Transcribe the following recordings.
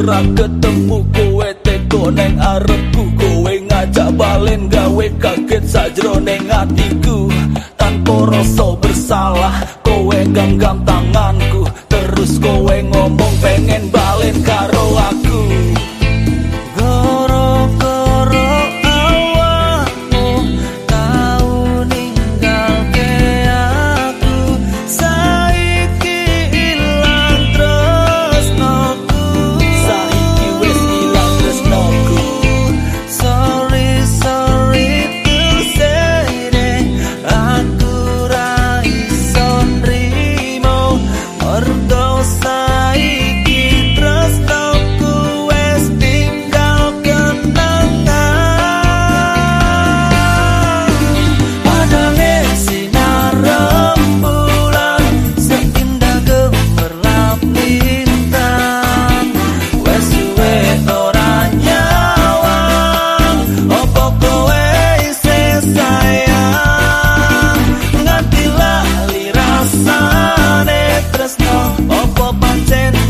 ora ketemu kowe teko neng arepku kowe ngajak balen gawe kaget sajroning atiku. Tanpa rasa bersalah kowe genggam tanganku terus kowe ngomong pengen balen Orbe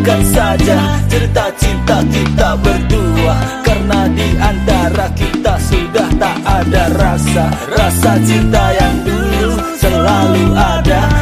lupakan saja cerita cinta kita berdua. Karena di antara kita sudah tak ada rasa. Rasa cinta yang dulu selalu ada